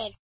saved